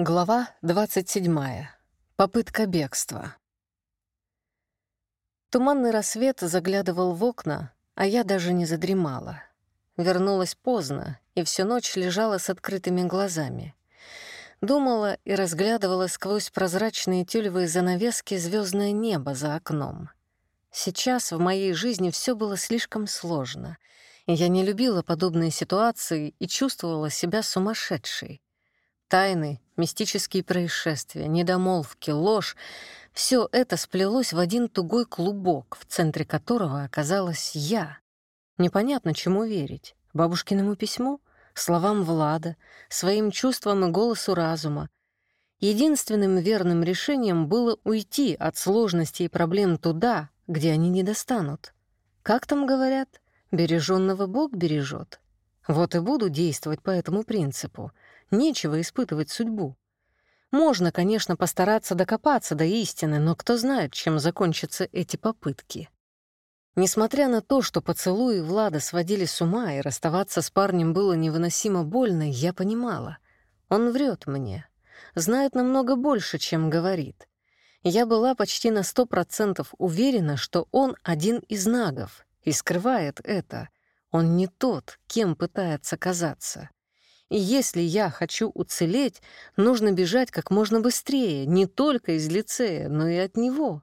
Глава 27. Попытка бегства. Туманный рассвет заглядывал в окна, а я даже не задремала. Вернулась поздно и всю ночь лежала с открытыми глазами. Думала и разглядывала сквозь прозрачные тюлевые занавески звездное небо за окном. Сейчас в моей жизни все было слишком сложно. Я не любила подобные ситуации и чувствовала себя сумасшедшей. Тайны, мистические происшествия, недомолвки, ложь — все это сплелось в один тугой клубок, в центре которого оказалась я. Непонятно, чему верить. Бабушкиному письму, словам Влада, своим чувствам и голосу разума. Единственным верным решением было уйти от сложностей и проблем туда, где они не достанут. Как там говорят, береженного Бог бережет. Вот и буду действовать по этому принципу — Нечего испытывать судьбу. Можно, конечно, постараться докопаться до истины, но кто знает, чем закончатся эти попытки. Несмотря на то, что поцелуи Влада сводили с ума и расставаться с парнем было невыносимо больно, я понимала. Он врет мне. Знает намного больше, чем говорит. Я была почти на сто процентов уверена, что он один из нагов и скрывает это. Он не тот, кем пытается казаться. Если я хочу уцелеть, нужно бежать как можно быстрее, не только из лицея, но и от него.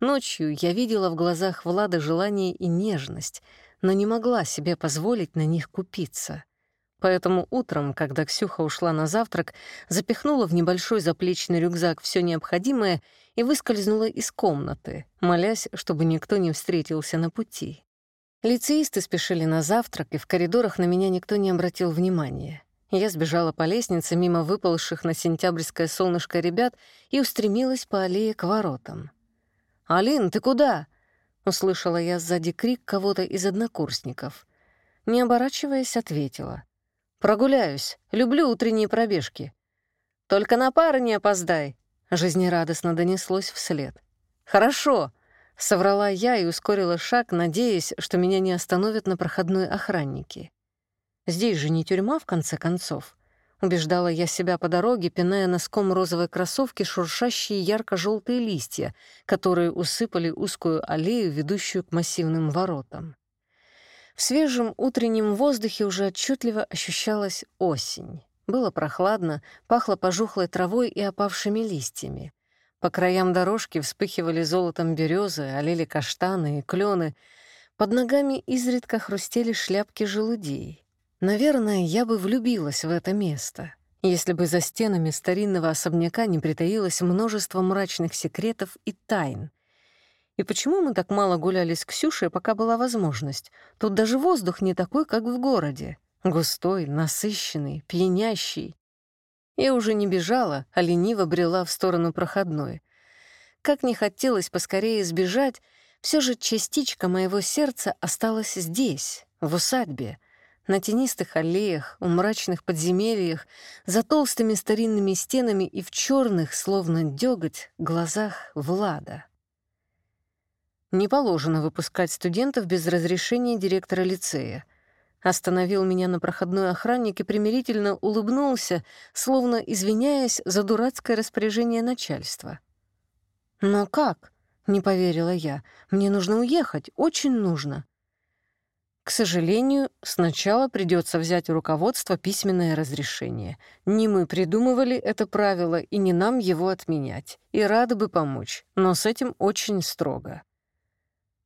Ночью я видела в глазах Влада желание и нежность, но не могла себе позволить на них купиться. Поэтому утром, когда Ксюха ушла на завтрак, запихнула в небольшой заплечный рюкзак все необходимое и выскользнула из комнаты, молясь, чтобы никто не встретился на пути. Лицеисты спешили на завтрак, и в коридорах на меня никто не обратил внимания. Я сбежала по лестнице мимо выпалших на сентябрьское солнышко ребят и устремилась по аллее к воротам. «Алин, ты куда?» — услышала я сзади крик кого-то из однокурсников. Не оборачиваясь, ответила. «Прогуляюсь. Люблю утренние пробежки». «Только на пары не опоздай», — жизнерадостно донеслось вслед. «Хорошо», Соврала я и ускорила шаг, надеясь, что меня не остановят на проходной охранники. Здесь же не тюрьма, в конце концов. Убеждала я себя по дороге, пиная носком розовой кроссовки шуршащие ярко желтые листья, которые усыпали узкую аллею, ведущую к массивным воротам. В свежем утреннем воздухе уже отчетливо ощущалась осень. Было прохладно, пахло пожухлой травой и опавшими листьями. По краям дорожки вспыхивали золотом березы, олели каштаны и клены. Под ногами изредка хрустели шляпки желудей. Наверное, я бы влюбилась в это место, если бы за стенами старинного особняка не притаилось множество мрачных секретов и тайн. И почему мы так мало гуляли с Ксюшей, пока была возможность? Тут даже воздух не такой, как в городе. Густой, насыщенный, пьянящий. Я уже не бежала, а лениво брела в сторону проходной. Как не хотелось поскорее сбежать, все же частичка моего сердца осталась здесь, в усадьбе, на тенистых аллеях, у мрачных подземельях, за толстыми старинными стенами и в черных, словно дёготь, глазах Влада. Не положено выпускать студентов без разрешения директора лицея — Остановил меня на проходной охранник и примирительно улыбнулся, словно извиняясь за дурацкое распоряжение начальства. «Но как?» — не поверила я. «Мне нужно уехать, очень нужно». К сожалению, сначала придется взять у руководства письменное разрешение. Не мы придумывали это правило, и не нам его отменять. И рады бы помочь, но с этим очень строго.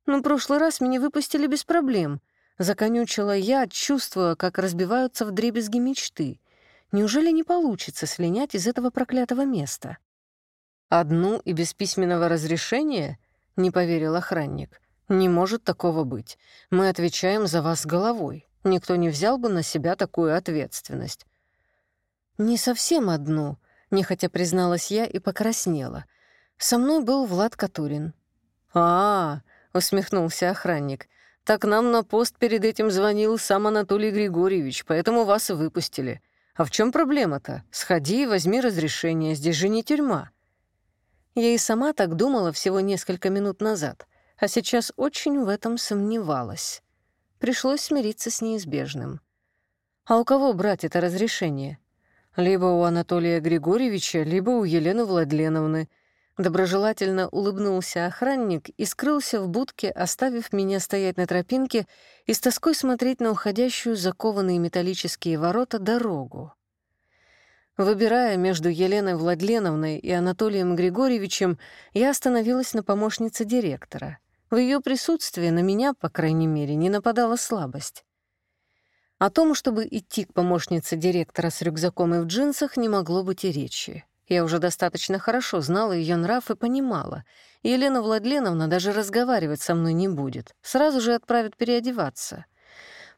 «Ну, прошлый раз меня выпустили без проблем», Законючила я, чувствуя, как разбиваются вдребезги мечты. Неужели не получится слинять из этого проклятого места? «Одну и без письменного разрешения?» — не поверил охранник. «Не может такого быть. Мы отвечаем за вас головой. Никто не взял бы на себя такую ответственность». «Не совсем одну», — нехотя призналась я и покраснела. «Со мной был Влад Катурин». «А-а-а», — усмехнулся охранник, так нам на пост перед этим звонил сам Анатолий Григорьевич, поэтому вас и выпустили. А в чем проблема-то? Сходи и возьми разрешение, здесь же не тюрьма». Я и сама так думала всего несколько минут назад, а сейчас очень в этом сомневалась. Пришлось смириться с неизбежным. «А у кого брать это разрешение?» Либо у Анатолия Григорьевича, либо у Елены Владленовны. Доброжелательно улыбнулся охранник и скрылся в будке, оставив меня стоять на тропинке и с тоской смотреть на уходящую закованные металлические ворота дорогу. Выбирая между Еленой Владленовной и Анатолием Григорьевичем, я остановилась на помощнице директора. В ее присутствии на меня, по крайней мере, не нападала слабость. О том, чтобы идти к помощнице директора с рюкзаком и в джинсах, не могло быть и речи. Я уже достаточно хорошо знала ее нрав и понимала. Елена Владленовна даже разговаривать со мной не будет, сразу же отправит переодеваться.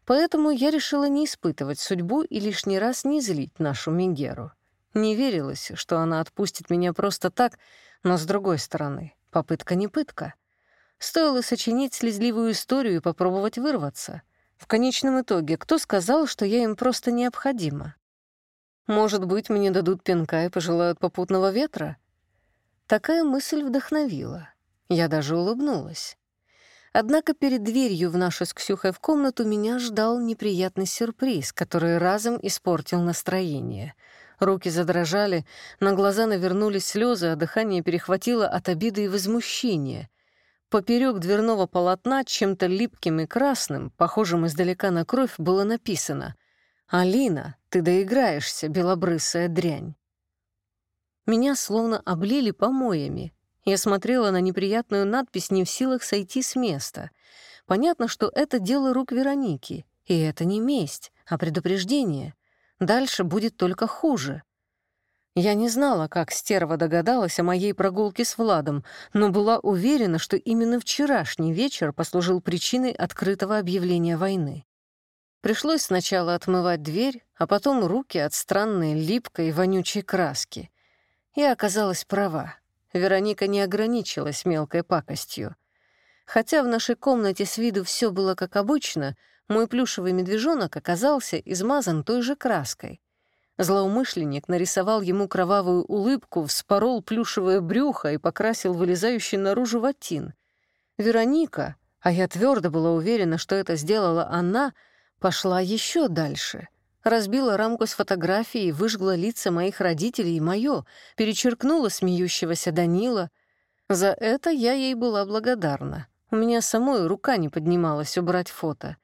Поэтому я решила не испытывать судьбу и лишний раз не злить нашу Мегеру. Не верилось, что она отпустит меня просто так, но, с другой стороны, попытка не пытка — Стоило сочинить слезливую историю и попробовать вырваться. В конечном итоге, кто сказал, что я им просто необходима? Может быть, мне дадут пинка и пожелают попутного ветра? Такая мысль вдохновила. Я даже улыбнулась. Однако перед дверью в нашу с Ксюхой в комнату меня ждал неприятный сюрприз, который разом испортил настроение. Руки задрожали, на глаза навернулись слезы, а дыхание перехватило от обиды и возмущения. Поперек дверного полотна чем-то липким и красным, похожим издалека на кровь, было написано «Алина, ты доиграешься, белобрысая дрянь». Меня словно облили помоями. Я смотрела на неприятную надпись не в силах сойти с места. Понятно, что это дело рук Вероники, и это не месть, а предупреждение. Дальше будет только хуже. Я не знала, как стерва догадалась о моей прогулке с Владом, но была уверена, что именно вчерашний вечер послужил причиной открытого объявления войны. Пришлось сначала отмывать дверь, а потом руки от странной липкой вонючей краски. Я оказалась права. Вероника не ограничилась мелкой пакостью. Хотя в нашей комнате с виду все было как обычно, мой плюшевый медвежонок оказался измазан той же краской. Злоумышленник нарисовал ему кровавую улыбку, вспорол плюшевое брюхо и покрасил вылезающий наружу ватин. Вероника, а я твердо была уверена, что это сделала она, пошла еще дальше. Разбила рамку с фотографией, выжгла лица моих родителей и мое, перечеркнула смеющегося Данила. За это я ей была благодарна. У меня самой рука не поднималась убрать фото.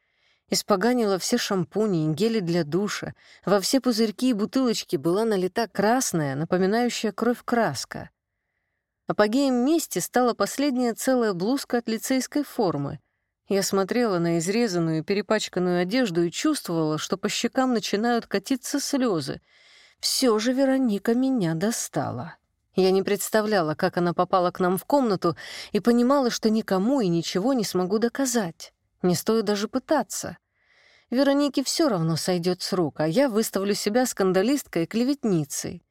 Испоганила все шампуни и гели для душа. Во все пузырьки и бутылочки была налита красная, напоминающая кровь краска. Апогеем мести стала последняя целая блузка от лицейской формы. Я смотрела на изрезанную перепачканную одежду и чувствовала, что по щекам начинают катиться слезы. Все же Вероника меня достала. Я не представляла, как она попала к нам в комнату, и понимала, что никому и ничего не смогу доказать. Не стоит даже пытаться. Веронике все равно сойдет с рук, а я выставлю себя скандалисткой и клеветницей.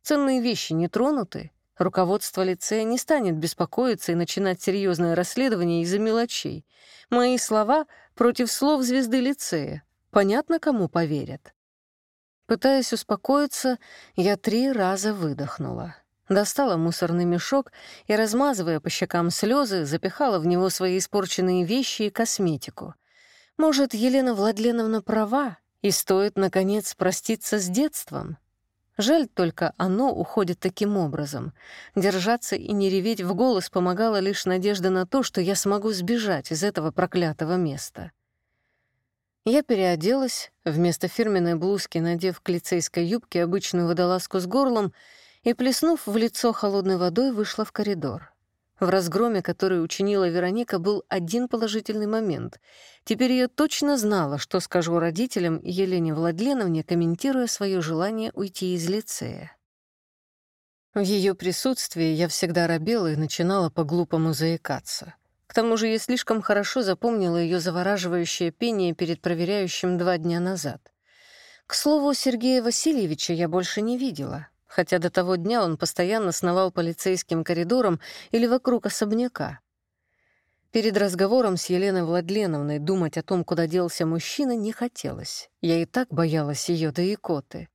Ценные вещи не тронуты. Руководство лицея не станет беспокоиться и начинать серьезное расследование из-за мелочей. Мои слова против слов звезды лицея. Понятно, кому поверят. Пытаясь успокоиться, я три раза выдохнула. Достала мусорный мешок и, размазывая по щекам слезы, запихала в него свои испорченные вещи и косметику. Может, Елена Владленовна права, и стоит, наконец, проститься с детством? Жаль только, оно уходит таким образом. Держаться и не реветь в голос помогала лишь надежда на то, что я смогу сбежать из этого проклятого места. Я переоделась, вместо фирменной блузки надев к лицейской юбке обычную водолазку с горлом и, плеснув в лицо холодной водой, вышла в коридор. В разгроме, который учинила Вероника, был один положительный момент. Теперь я точно знала, что скажу родителям Елене Владленовне, комментируя свое желание уйти из лицея. В ее присутствии я всегда робела и начинала по-глупому заикаться. К тому же я слишком хорошо запомнила ее завораживающее пение перед проверяющим два дня назад. К слову, Сергея Васильевича я больше не видела хотя до того дня он постоянно сновал полицейским коридорам или вокруг особняка. Перед разговором с Еленой Владленовной думать о том, куда делся мужчина, не хотелось. Я и так боялась ее до икоты.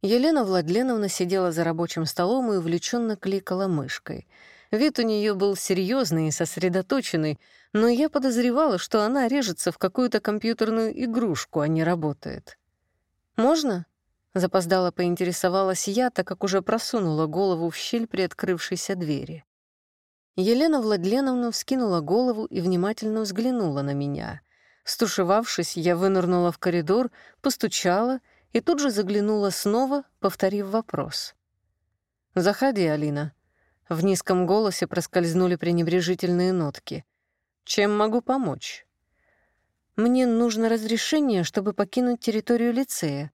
Елена Владленовна сидела за рабочим столом и увлеченно кликала мышкой. Вид у нее был серьезный и сосредоточенный, но я подозревала, что она режется в какую-то компьютерную игрушку, а не работает. «Можно?» Запоздала поинтересовалась я, так как уже просунула голову в щель при открывшейся двери. Елена Владленовна вскинула голову и внимательно взглянула на меня. Стушевавшись, я вынырнула в коридор, постучала и тут же заглянула снова, повторив вопрос. «Заходи, Алина». В низком голосе проскользнули пренебрежительные нотки. «Чем могу помочь?» «Мне нужно разрешение, чтобы покинуть территорию лицея»,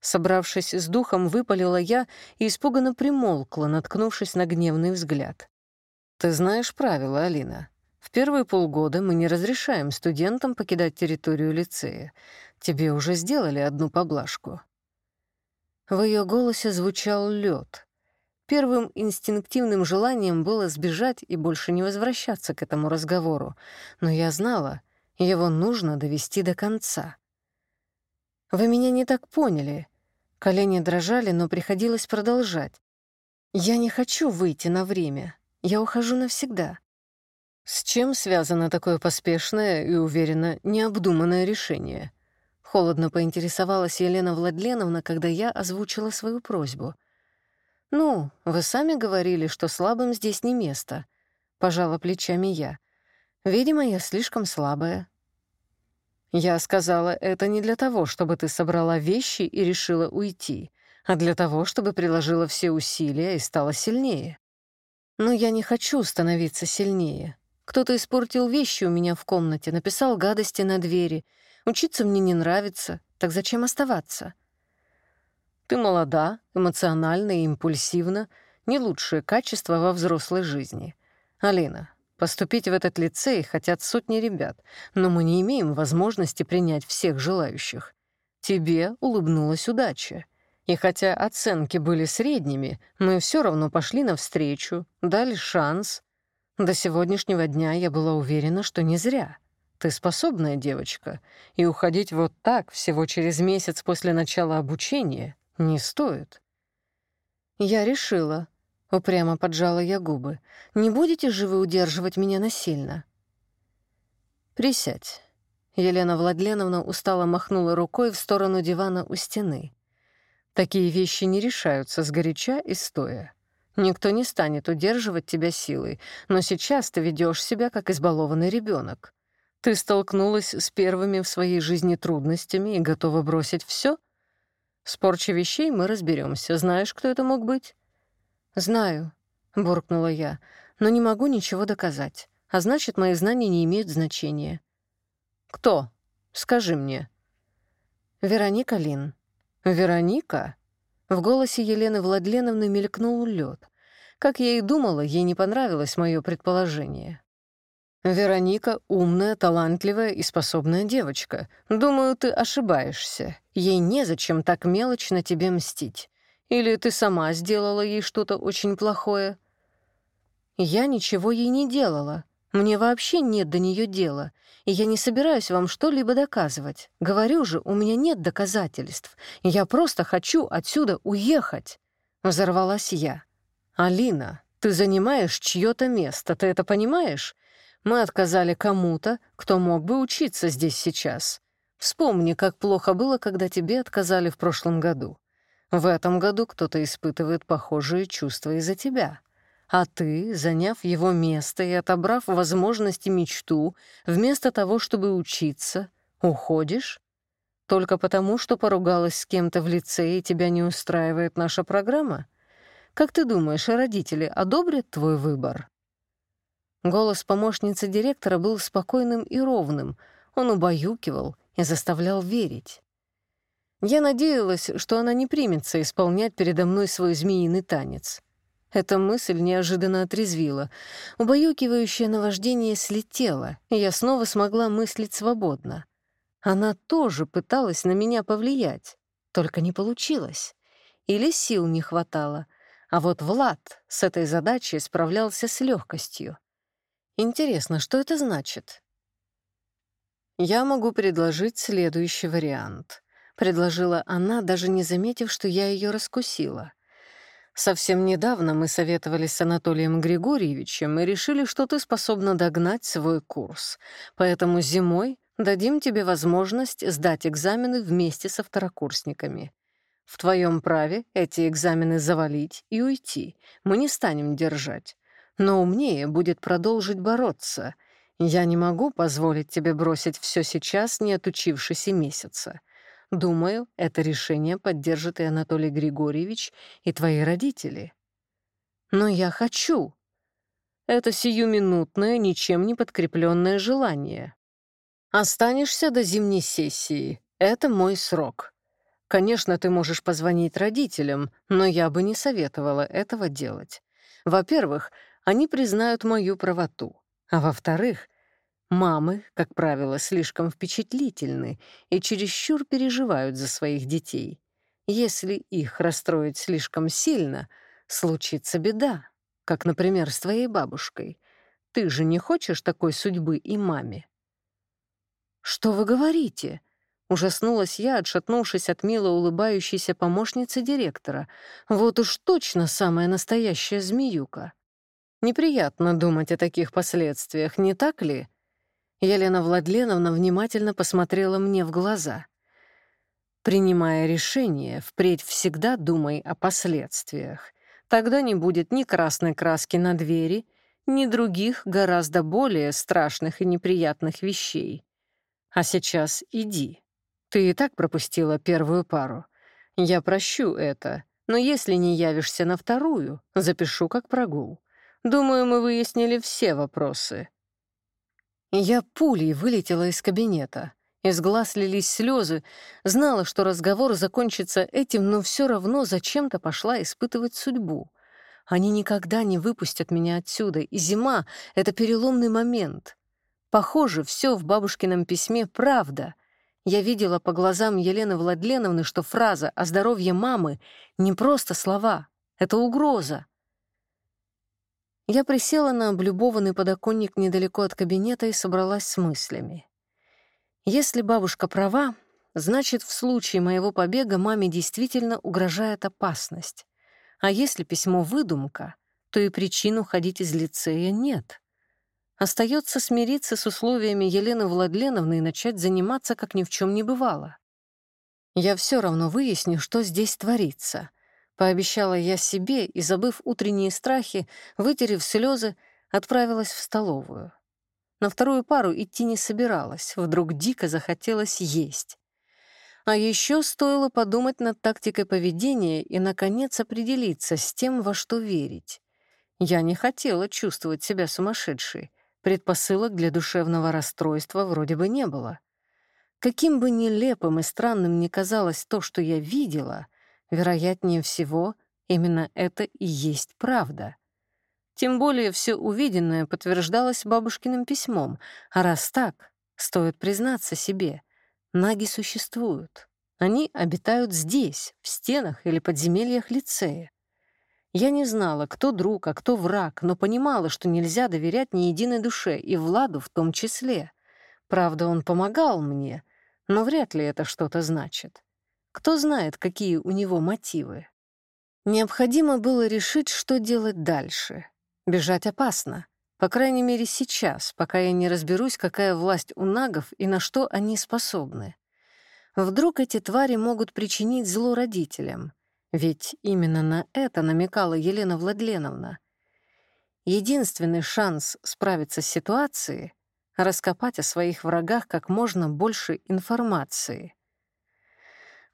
Собравшись с духом, выпалила я и испуганно примолкла, наткнувшись на гневный взгляд. «Ты знаешь правила, Алина. В первые полгода мы не разрешаем студентам покидать территорию лицея. Тебе уже сделали одну поблажку». В ее голосе звучал лед. Первым инстинктивным желанием было сбежать и больше не возвращаться к этому разговору, но я знала, его нужно довести до конца. Вы меня не так поняли. Колени дрожали, но приходилось продолжать. Я не хочу выйти на время. Я ухожу навсегда. С чем связано такое поспешное и, уверенно, необдуманное решение? Холодно поинтересовалась Елена Владленовна, когда я озвучила свою просьбу. «Ну, вы сами говорили, что слабым здесь не место», — пожала плечами я. «Видимо, я слишком слабая, я сказала, это не для того, чтобы ты собрала вещи и решила уйти, а для того, чтобы приложила все усилия и стала сильнее. Но я не хочу становиться сильнее. Кто-то испортил вещи у меня в комнате, написал гадости на двери. Учиться мне не нравится, так зачем оставаться? Ты молода, эмоциональна и импульсивна, не лучшее качество во взрослой жизни. Алина, Поступить в этот лицей хотят сотни ребят, но мы не имеем возможности принять всех желающих. Тебе улыбнулась удача. И хотя оценки были средними, мы все равно пошли навстречу, дали шанс. До сегодняшнего дня я была уверена, что не зря. Ты способная девочка, и уходить вот так, всего через месяц после начала обучения, не стоит. Я решила, Упрямо поджала я губы. «Не будете же вы удерживать меня насильно?» «Присядь». Елена Владленовна устало махнула рукой в сторону дивана у стены. «Такие вещи не решаются сгоряча и стоя. Никто не станет удерживать тебя силой, но сейчас ты ведешь себя как избалованный ребенок. Ты столкнулась с первыми в своей жизни трудностями и готова бросить все? С порчей вещей мы разберемся. Знаешь, кто это мог быть?» «Знаю», — буркнула я, — «но не могу ничего доказать, а значит, мои знания не имеют значения». «Кто? Скажи мне». «Вероника Лин». «Вероника?» В голосе Елены Владленовны мелькнул лед. Как я и думала, ей не понравилось мое предположение. «Вероника — умная, талантливая и способная девочка. Думаю, ты ошибаешься. Ей незачем так мелочно тебе мстить. Или ты сама сделала ей что-то очень плохое?» «Я ничего ей не делала. Мне вообще нет до нее дела, и я не собираюсь вам что-либо доказывать. Говорю же, у меня нет доказательств. Я просто хочу отсюда уехать», — взорвалась я. «Алина, ты занимаешь чье-то место, ты это понимаешь? Мы отказали кому-то, кто мог бы учиться здесь сейчас. Вспомни, как плохо было, когда тебе отказали в прошлом году. В этом году кто-то испытывает похожие чувства из-за тебя. А ты, заняв его место и отобрав возможности мечту, вместо того, чтобы учиться, уходишь? Только потому, что поругалась с кем-то в лице и тебя не устраивает наша программа? Как ты думаешь, родители одобрят твой выбор?» Голос помощницы директора был спокойным и ровным. Он убаюкивал и заставлял верить. Я надеялась, что она не примется исполнять передо мной свой змеиный танец. Эта мысль неожиданно отрезвила. Убаюкивающее наваждение слетело, и я снова смогла мыслить свободно. Она тоже пыталась на меня повлиять, только не получилось. Или сил не хватало. А вот Влад с этой задачей справлялся с легкостью. Интересно, что это значит? Я могу предложить следующий вариант — предложила она, даже не заметив, что я ее раскусила. Совсем недавно мы советовались с Анатолием Григорьевичем и решили, что ты способна догнать свой курс. Поэтому зимой дадим тебе возможность сдать экзамены вместе со второкурсниками. В твоем праве эти экзамены завалить и уйти. Мы не станем держать. Но умнее будет продолжить бороться. Я не могу позволить тебе бросить все сейчас, не отучившись и месяца. Думаю, это решение поддержит и Анатолий Григорьевич, и твои родители. Но я хочу. Это сиюминутное, ничем не подкрепленное желание. Останешься до зимней сессии. Это мой срок. Конечно, ты можешь позвонить родителям, но я бы не советовала этого делать. Во-первых, они признают мою правоту. А во-вторых, мамы, как правило, слишком впечатлительны и чересчур переживают за своих детей. Если их расстроить слишком сильно, случится беда, как, например, с твоей бабушкой. Ты же не хочешь такой судьбы и маме? «Что вы говорите?» Ужаснулась я, отшатнувшись от мило улыбающейся помощницы директора. Вот уж точно самая настоящая змеюка. Неприятно думать о таких последствиях, не так ли? Елена Владленовна внимательно посмотрела мне в глаза. Принимая решение, впредь всегда думай о последствиях. Тогда не будет ни красной краски на двери, ни других гораздо более страшных и неприятных вещей. А сейчас иди. Ты и так пропустила первую пару. Я прощу это, но если не явишься на вторую, запишу как прогул. Думаю, мы выяснили все вопросы». Я пулей вылетела из кабинета. Из глаз лились слезы. Знала, что разговор закончится этим, но все равно зачем-то пошла испытывать судьбу. Они никогда не выпустят меня отсюда, и зима — это переломный момент. Похоже, все в бабушкином письме правда — я видела по глазам Елены Владленовны, что фраза о здоровье мамы не просто слова, это угроза. Я присела на облюбованный подоконник недалеко от кабинета и собралась с мыслями. Если бабушка права, значит, в случае моего побега маме действительно угрожает опасность. А если письмо — выдумка, то и причин уходить из лицея нет. Остается смириться с условиями Елены Владленовны и начать заниматься, как ни в чем не бывало. Я все равно выясню, что здесь творится. Пообещала я себе и, забыв утренние страхи, вытерев слезы, отправилась в столовую. На вторую пару идти не собиралась, вдруг дико захотелось есть. А еще стоило подумать над тактикой поведения и, наконец, определиться с тем, во что верить. Я не хотела чувствовать себя сумасшедшей. Предпосылок для душевного расстройства вроде бы не было. Каким бы нелепым и странным ни казалось то, что я видела, вероятнее всего, именно это и есть правда. Тем более все увиденное подтверждалось бабушкиным письмом, а раз так, стоит признаться себе, наги существуют. Они обитают здесь, в стенах или подземельях лицея. Я не знала, кто друг, а кто враг, но понимала, что нельзя доверять ни единой душе, и Владу в том числе. Правда, он помогал мне, но вряд ли это что-то значит. Кто знает, какие у него мотивы. Необходимо было решить, что делать дальше. Бежать опасно. По крайней мере, сейчас, пока я не разберусь, какая власть у нагов и на что они способны. Вдруг эти твари могут причинить зло родителям. Ведь именно на это намекала Елена Владленовна. Единственный шанс справиться с ситуацией — раскопать о своих врагах как можно больше информации.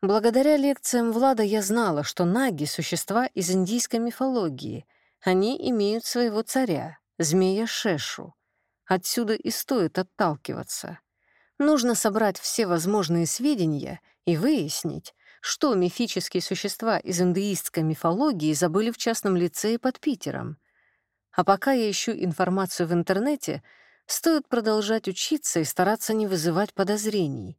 Благодаря лекциям Влада я знала, что наги — существа из индийской мифологии. Они имеют своего царя, змея Шешу. Отсюда и стоит отталкиваться. Нужно собрать все возможные сведения и выяснить, что мифические существа из индуистской мифологии забыли в частном лицее под Питером. А пока я ищу информацию в интернете, стоит продолжать учиться и стараться не вызывать подозрений.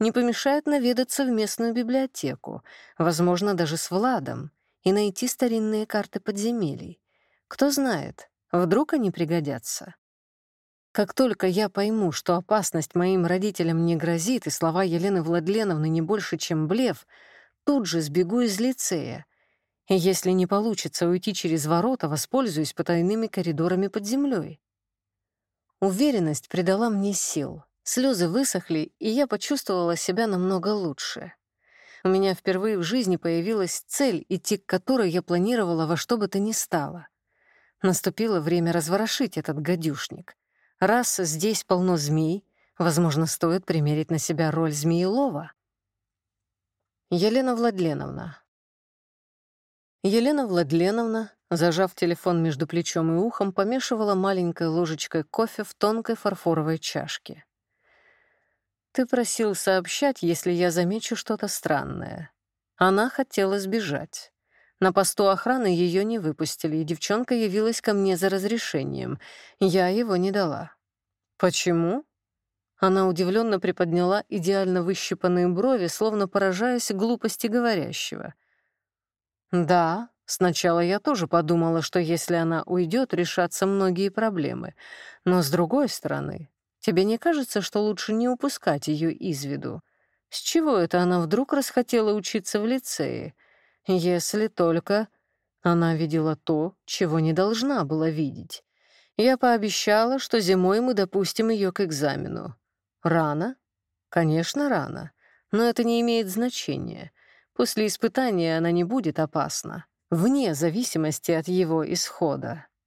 Не помешает наведаться в местную библиотеку, возможно, даже с Владом, и найти старинные карты подземелий. Кто знает, вдруг они пригодятся. Как только я пойму, что опасность моим родителям не грозит, и слова Елены Владленовны не больше, чем блеф, тут же сбегу из лицея. И если не получится уйти через ворота, воспользуюсь потайными коридорами под землей. Уверенность придала мне сил. Слезы высохли, и я почувствовала себя намного лучше. у меня впервые в жизни появилась цель, идти к которой я планировала во что бы то ни стало. Наступило время разворошить этот гадюшник. Раз здесь полно змей, возможно, стоит примерить на себя роль змеелова. Елена Владленовна. Елена Владленовна, зажав телефон между плечом и ухом, помешивала маленькой ложечкой кофе в тонкой фарфоровой чашке. «Ты просил сообщать, если я замечу что-то странное». Она хотела сбежать. На посту охраны ее не выпустили, и девчонка явилась ко мне за разрешением. Я его не дала. «Почему?» Она удивленно приподняла идеально выщипанные брови, словно поражаясь глупости говорящего. «Да, сначала я тоже подумала, что если она уйдет, решатся многие проблемы. Но с другой стороны, тебе не кажется, что лучше не упускать ее из виду? С чего это она вдруг расхотела учиться в лицее?» Если только она видела то, чего не должна была видеть. Я пообещала, что зимой мы допустим ее к экзамену. Рано? Конечно, рано. Но это не имеет значения. После испытания она не будет опасна, вне зависимости от его исхода.